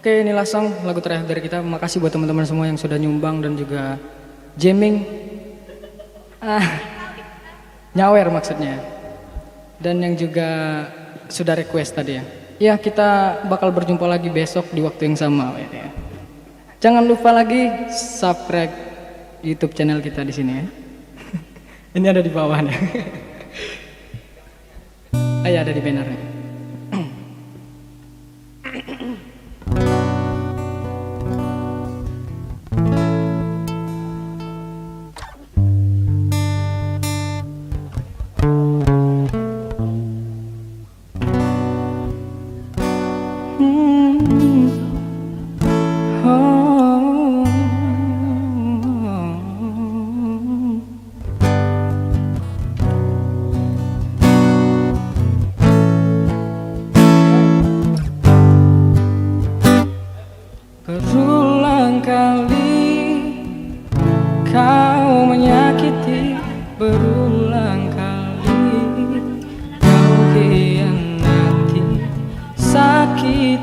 Oke, inilah song lagu terakhir dari kita. Makasih buat teman-teman semua yang sudah nyumbang dan juga jamming. Ah, nyawer maksudnya. Dan yang juga sudah request tadi ya. Ya, kita bakal berjumpa lagi besok di waktu yang sama. Ya. Jangan lupa lagi subscribe YouTube channel kita di sini ya. Ini ada di bawah nih. Ah, ya, ada di bannernya. Berulang kali kau menyakiti Berulang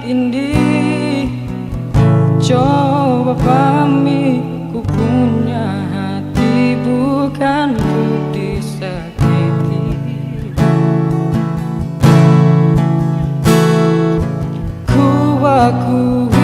Ini Coba pahami ku punya hati bukan untuk disakiti. Ku aku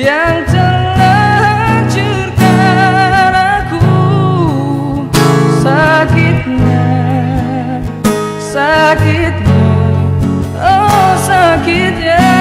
yang telah hancurkan aku sakitnya sakitnya. Oh sakitnya.